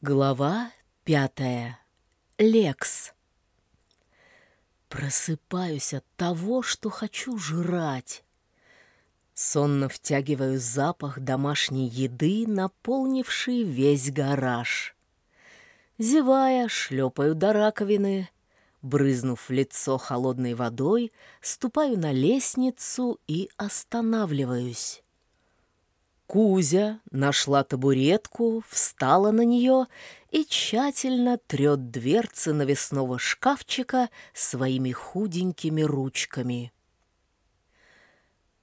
Глава пятая. Лекс. Просыпаюсь от того, что хочу жрать. Сонно втягиваю запах домашней еды, наполнивший весь гараж. Зевая, шлепаю до раковины, брызнув лицо холодной водой, ступаю на лестницу и останавливаюсь. Кузя нашла табуретку, встала на нее и тщательно трет дверцы навесного шкафчика своими худенькими ручками.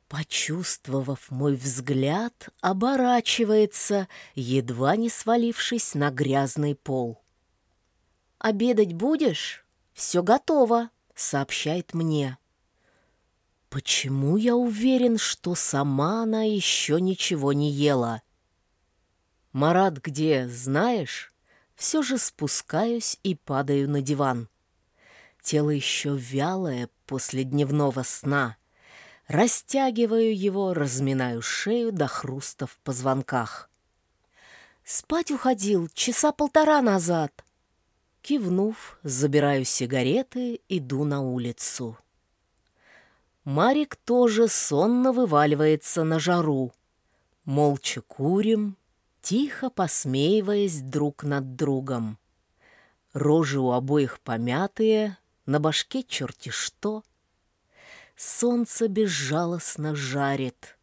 Почувствовав мой взгляд, оборачивается, едва не свалившись на грязный пол. «Обедать будешь? Все готово», — сообщает мне. Почему я уверен, что сама она еще ничего не ела? Марат где, знаешь? Все же спускаюсь и падаю на диван. Тело еще вялое после дневного сна. Растягиваю его, разминаю шею до хруста в позвонках. Спать уходил часа полтора назад. Кивнув, забираю сигареты, иду на улицу. Марик тоже сонно вываливается на жару. Молча курим, тихо посмеиваясь друг над другом. Рожи у обоих помятые, на башке черти что. Солнце безжалостно жарит.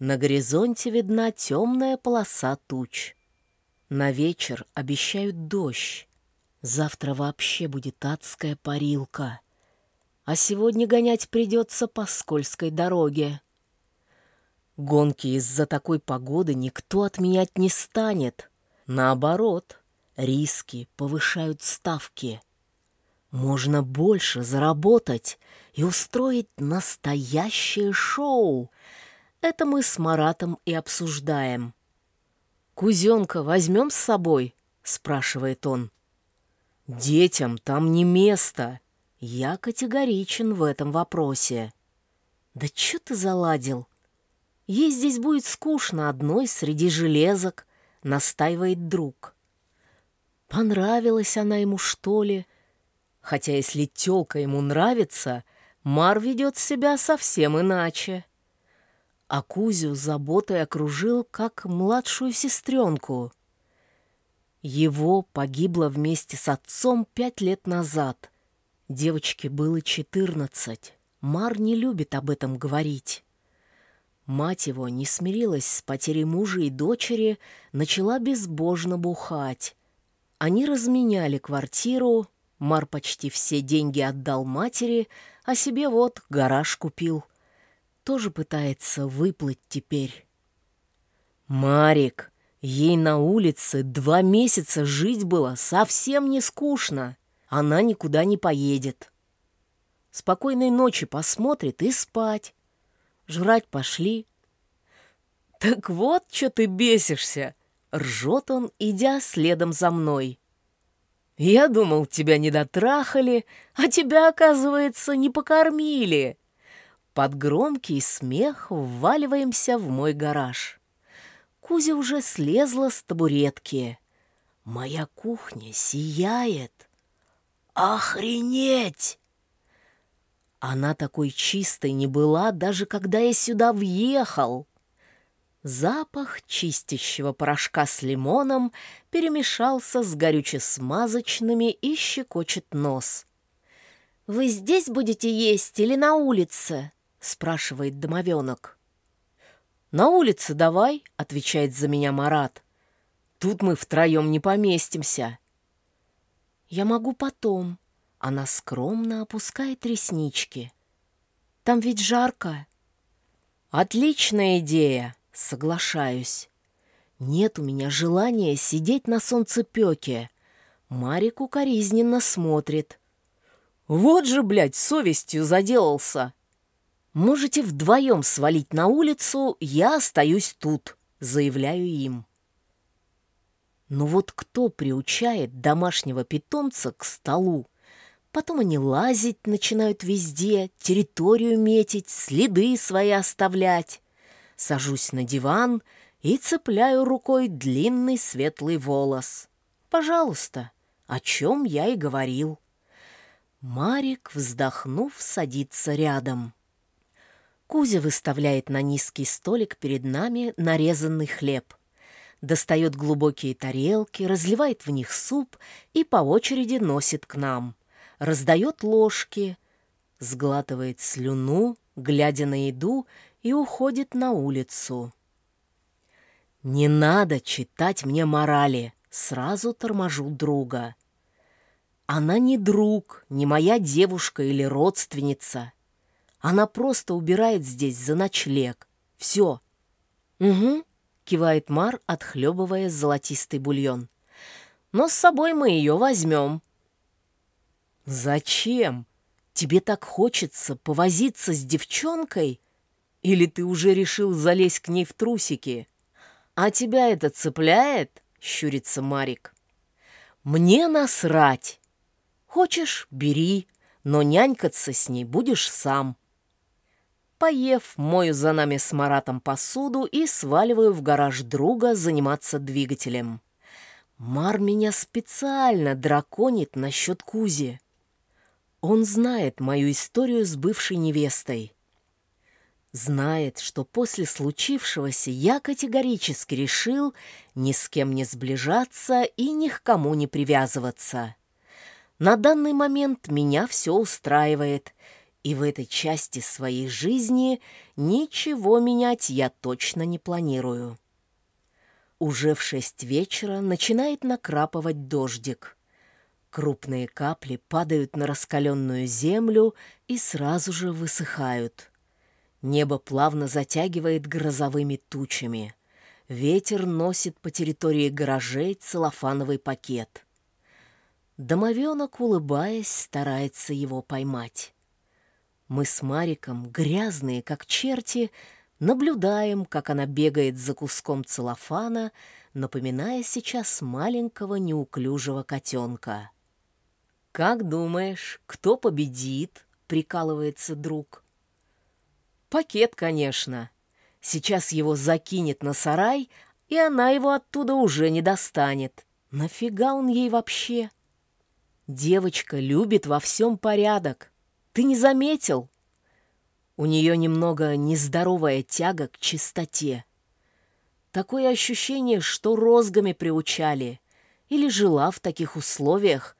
На горизонте видна темная полоса туч. На вечер обещают дождь. Завтра вообще будет адская парилка а сегодня гонять придется по скользкой дороге. Гонки из-за такой погоды никто отменять не станет. Наоборот, риски повышают ставки. Можно больше заработать и устроить настоящее шоу. Это мы с Маратом и обсуждаем. «Кузенка возьмем с собой?» — спрашивает он. «Детям там не место», я категоричен в этом вопросе. Да чё ты заладил? Ей здесь будет скучно одной среди железок, настаивает друг. Понравилась она ему, что ли? Хотя если тёлка ему нравится, Мар ведет себя совсем иначе. А Кузю заботой окружил, как младшую сестренку. Его погибло вместе с отцом пять лет назад — Девочке было четырнадцать. Мар не любит об этом говорить. Мать его не смирилась с потерей мужа и дочери, начала безбожно бухать. Они разменяли квартиру, Мар почти все деньги отдал матери, а себе вот гараж купил. Тоже пытается выплыть теперь. «Марик, ей на улице два месяца жить было совсем не скучно она никуда не поедет. Спокойной ночи посмотрит и спать. Жрать пошли. Так вот, что ты бесишься, ржет он, идя следом за мной. Я думал, тебя не дотрахали, а тебя, оказывается, не покормили. Под громкий смех вваливаемся в мой гараж. Кузя уже слезла с табуретки. Моя кухня сияет. Охренеть! Она такой чистой не была, даже когда я сюда въехал. Запах чистящего порошка с лимоном перемешался с горюче-смазочными и щекочет нос. «Вы здесь будете есть или на улице?» — спрашивает домовенок. «На улице давай», — отвечает за меня Марат. «Тут мы втроем не поместимся». «Я могу потом». Она скромно опускает реснички. «Там ведь жарко». «Отличная идея», — соглашаюсь. «Нет у меня желания сидеть на солнцепёке». Марик укоризненно смотрит. «Вот же, блядь, совестью заделался!» «Можете вдвоем свалить на улицу, я остаюсь тут», — заявляю им. Но вот кто приучает домашнего питомца к столу? Потом они лазить начинают везде, территорию метить, следы свои оставлять. Сажусь на диван и цепляю рукой длинный светлый волос. пожалуйста, о чем я и говорил. Марик, вздохнув, садится рядом. Кузя выставляет на низкий столик перед нами нарезанный хлеб. Достает глубокие тарелки, разливает в них суп и по очереди носит к нам. Раздает ложки, сглатывает слюну, глядя на еду, и уходит на улицу. «Не надо читать мне морали!» Сразу торможу друга. Она не друг, не моя девушка или родственница. Она просто убирает здесь за ночлег. Все. Угу, кивает Мар, отхлебывая золотистый бульон. Но с собой мы ее возьмем. Зачем? Тебе так хочется повозиться с девчонкой? Или ты уже решил залезть к ней в трусики? А тебя это цепляет? Щурится Марик. Мне насрать. Хочешь, бери, но нянькаться с ней будешь сам. Поев, мою за нами с Маратом посуду и сваливаю в гараж друга заниматься двигателем. Мар меня специально драконит насчет Кузи. Он знает мою историю с бывшей невестой. Знает, что после случившегося я категорически решил ни с кем не сближаться и ни к кому не привязываться. На данный момент меня все устраивает, и в этой части своей жизни ничего менять я точно не планирую. Уже в шесть вечера начинает накрапывать дождик. Крупные капли падают на раскаленную землю и сразу же высыхают. Небо плавно затягивает грозовыми тучами. Ветер носит по территории гаражей целлофановый пакет. Домовенок, улыбаясь, старается его поймать. Мы с Мариком, грязные, как черти, наблюдаем, как она бегает за куском целлофана, напоминая сейчас маленького неуклюжего котенка. «Как думаешь, кто победит?» — прикалывается друг. «Пакет, конечно. Сейчас его закинет на сарай, и она его оттуда уже не достанет. Нафига он ей вообще?» Девочка любит во всем порядок. Ты не заметил? У нее немного нездоровая тяга к чистоте. Такое ощущение, что розгами приучали или жила в таких условиях,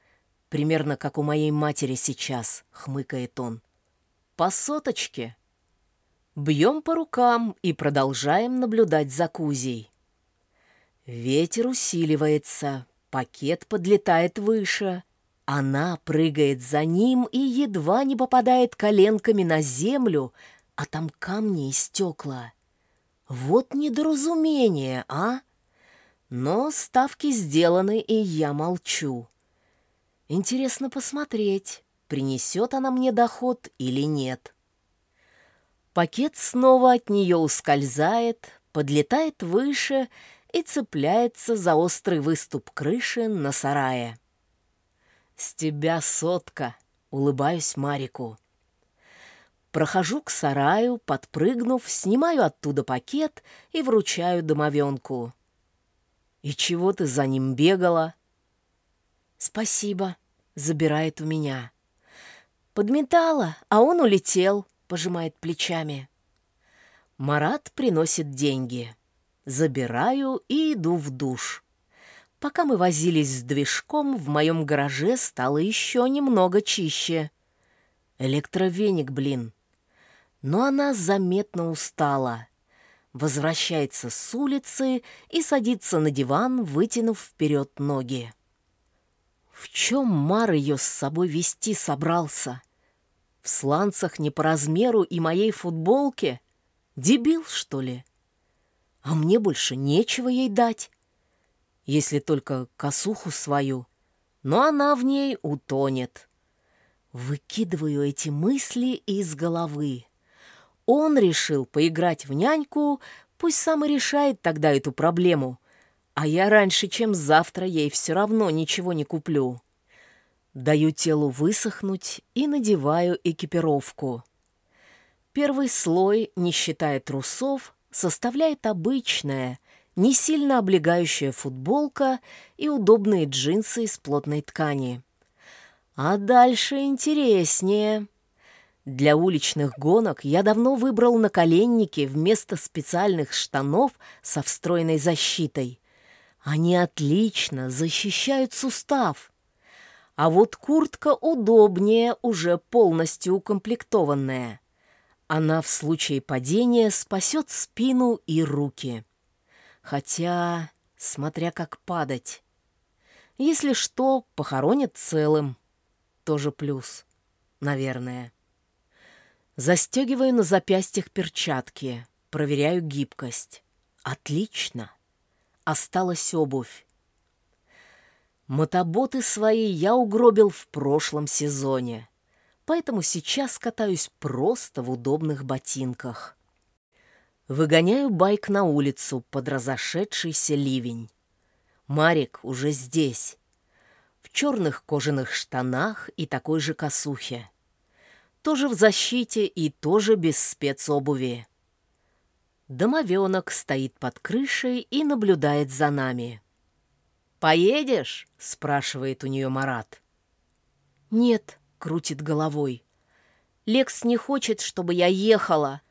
примерно как у моей матери сейчас, хмыкает он. По соточке. Бьем по рукам и продолжаем наблюдать за Кузей. Ветер усиливается, пакет подлетает выше — она прыгает за ним и едва не попадает коленками на землю, а там камни и стекла. Вот недоразумение, а? Но ставки сделаны, и я молчу. Интересно посмотреть, принесет она мне доход или нет. Пакет снова от нее ускользает, подлетает выше и цепляется за острый выступ крыши на сарае. «С тебя сотка!» — улыбаюсь Марику. Прохожу к сараю, подпрыгнув, снимаю оттуда пакет и вручаю домовенку. «И чего ты за ним бегала?» «Спасибо», — забирает у меня. «Подметала, а он улетел», — пожимает плечами. Марат приносит деньги. Забираю и иду в душ. Пока мы возились с движком, в моем гараже стало еще немного чище. Электровеник, блин. Но она заметно устала. Возвращается с улицы и садится на диван, вытянув вперед ноги. В чем Мар ее с собой вести собрался? В сланцах не по размеру и моей футболке? Дебил, что ли? А мне больше нечего ей дать если только косуху свою, но она в ней утонет. Выкидываю эти мысли из головы. Он решил поиграть в няньку, пусть сам и решает тогда эту проблему, а я раньше, чем завтра, ей все равно ничего не куплю. Даю телу высохнуть и надеваю экипировку. Первый слой, не считая трусов, составляет обычная, не сильно облегающая футболка и удобные джинсы из плотной ткани. А дальше интереснее. Для уличных гонок я давно выбрал наколенники вместо специальных штанов со встроенной защитой. Они отлично защищают сустав. А вот куртка удобнее, уже полностью укомплектованная. Она в случае падения спасет спину и руки. Хотя, смотря как падать. Если что, похоронит целым. Тоже плюс, наверное. Застегиваю на запястьях перчатки, проверяю гибкость. Отлично. Осталась обувь. Мотоботы свои я угробил в прошлом сезоне, поэтому сейчас катаюсь просто в удобных ботинках. Выгоняю байк на улицу под разошедшийся ливень. Марик уже здесь, в черных кожаных штанах и такой же косухе тоже в защите и тоже без спецобуви. Домовенок стоит под крышей и наблюдает за нами. «Поедешь?» — спрашивает у нее Марат. «Нет», — крутит головой. «Лекс не хочет, чтобы я ехала,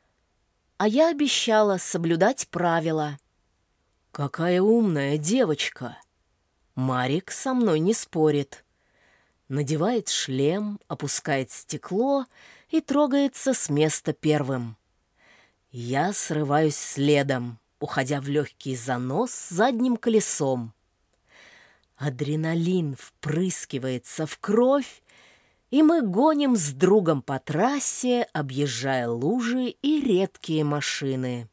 а я обещала соблюдать правила». «Какая умная девочка!» Марик со мной не спорит надевает шлем, опускает стекло и трогается с места первым. Я срываюсь следом, уходя в легкий занос задним колесом. Адреналин впрыскивается в кровь, и мы гоним с другом по трассе, объезжая лужи и редкие машины.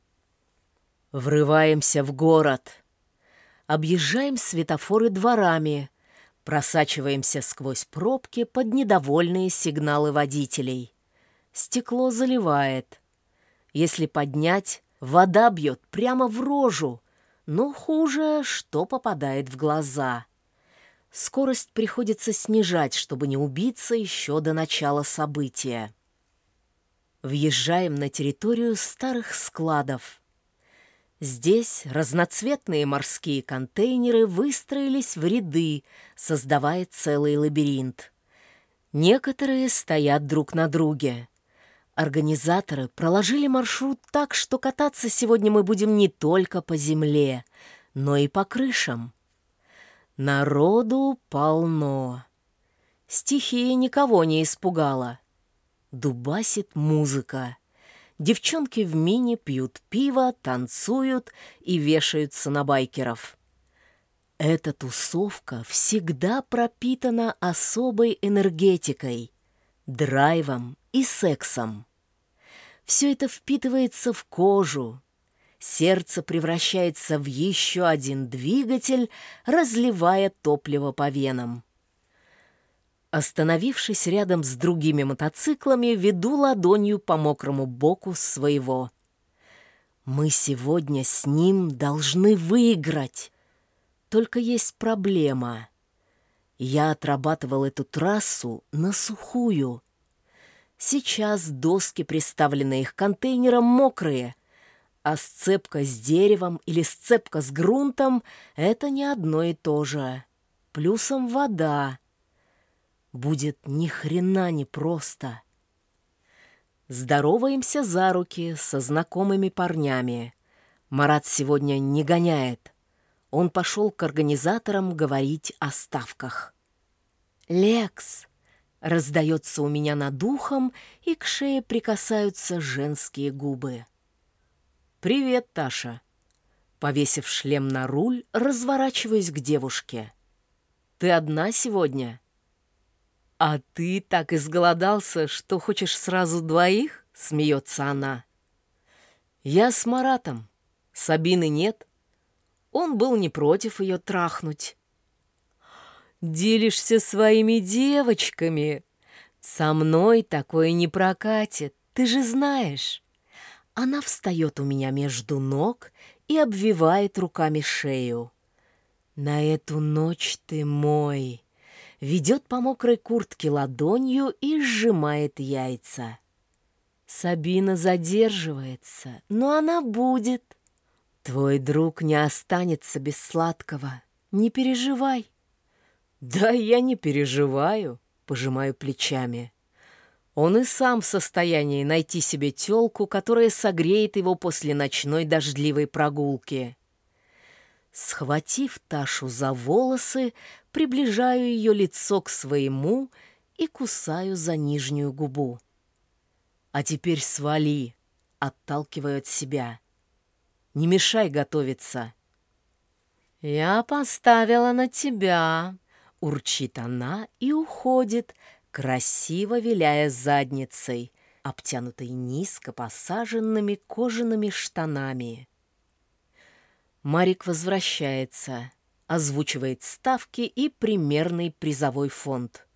Врываемся в город. Объезжаем светофоры дворами — Просачиваемся сквозь пробки под недовольные сигналы водителей. Стекло заливает. Если поднять, вода бьет прямо в рожу, но хуже, что попадает в глаза. Скорость приходится снижать, чтобы не убиться еще до начала события. Въезжаем на территорию старых складов. Здесь разноцветные морские контейнеры выстроились в ряды, создавая целый лабиринт. Некоторые стоят друг на друге. Организаторы проложили маршрут так, что кататься сегодня мы будем не только по земле, но и по крышам. Народу полно. Стихия никого не испугала. Дубасит музыка. Девчонки в мини пьют пиво, танцуют и вешаются на байкеров. Эта тусовка всегда пропитана особой энергетикой, драйвом и сексом. Все это впитывается в кожу. Сердце превращается в еще один двигатель, разливая топливо по венам. Остановившись рядом с другими мотоциклами, веду ладонью по мокрому боку своего. Мы сегодня с ним должны выиграть. Только есть проблема. Я отрабатывал эту трассу на сухую. Сейчас доски, приставленные их контейнером, мокрые, а сцепка с деревом или сцепка с грунтом — это не одно и то же. Плюсом вода — будет ни хрена не просто. Здороваемся за руки со знакомыми парнями. Марат сегодня не гоняет. Он пошел к организаторам говорить о ставках. «Лекс!» — раздается у меня над духом, и к шее прикасаются женские губы. «Привет, Таша!» Повесив шлем на руль, разворачиваюсь к девушке. «Ты одна сегодня?» «А ты так изголодался, что хочешь сразу двоих?» — смеется она. «Я с Маратом. Сабины нет. Он был не против ее трахнуть». «Делишься своими девочками. Со мной такое не прокатит, ты же знаешь». Она встает у меня между ног и обвивает руками шею. «На эту ночь ты мой» ведет по мокрой куртке ладонью и сжимает яйца. Сабина задерживается, но она будет. Твой друг не останется без сладкого. Не переживай. Да я не переживаю, пожимаю плечами. Он и сам в состоянии найти себе тёлку, которая согреет его после ночной дождливой прогулки. Схватив Ташу за волосы, приближаю ее лицо к своему и кусаю за нижнюю губу. «А теперь свали!» — отталкиваю от себя. «Не мешай готовиться!» «Я поставила на тебя!» — урчит она и уходит, красиво виляя задницей, обтянутой низко посаженными кожаными штанами. Марик возвращается, озвучивает ставки и примерный призовой фонд.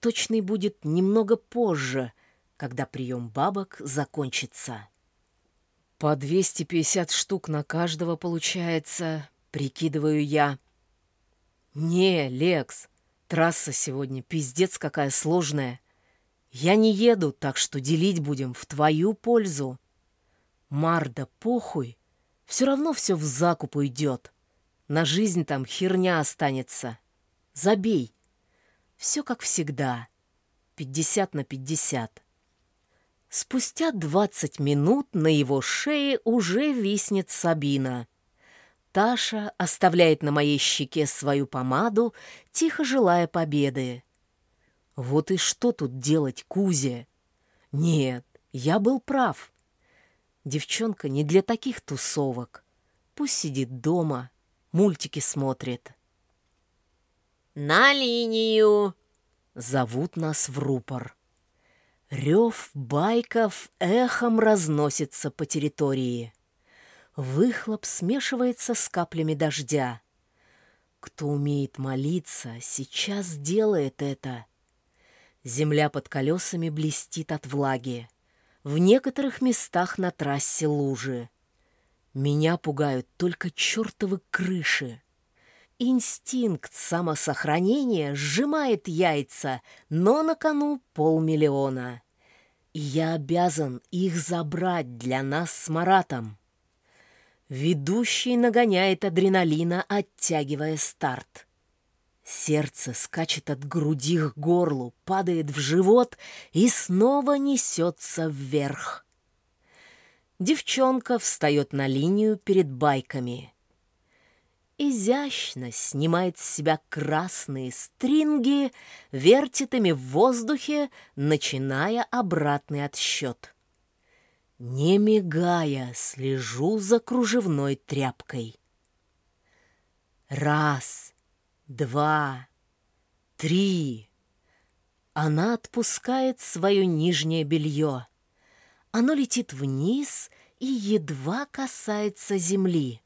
Точный будет немного позже, когда прием бабок закончится. По 250 штук на каждого получается, прикидываю я. Не, Лекс, Трасса сегодня пиздец какая сложная. Я не еду, так что делить будем в твою пользу. Марда, похуй. Все равно все в закуп уйдет. На жизнь там херня останется. Забей. Все как всегда. Пятьдесят на пятьдесят. Спустя двадцать минут на его шее уже виснет Сабина. Таша оставляет на моей щеке свою помаду, тихо желая победы. Вот и что тут делать Кузе? Нет, я был прав. Девчонка не для таких тусовок. Пусть сидит дома, мультики смотрит. «На линию!» — зовут нас в рупор. Рев байков эхом разносится по территории. Выхлоп смешивается с каплями дождя. Кто умеет молиться, сейчас делает это. Земля под колесами блестит от влаги. В некоторых местах на трассе лужи. Меня пугают только чертовы крыши. Инстинкт самосохранения сжимает яйца, но на кону полмиллиона. И я обязан их забрать для нас с Маратом. Ведущий нагоняет адреналина, оттягивая старт. Сердце скачет от груди к горлу, падает в живот и снова несется вверх. Девчонка встает на линию перед байками. Изящно снимает с себя красные стринги, вертит ими в воздухе, начиная обратный отсчет. Не мигая, слежу за кружевной тряпкой. Раз, два, три. Она отпускает свое нижнее белье. Оно летит вниз и едва касается земли.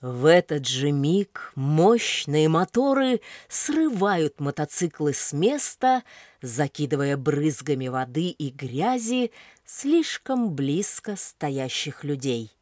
В этот же миг мощные моторы срывают мотоциклы с места, закидывая брызгами воды и грязи слишком близко стоящих людей.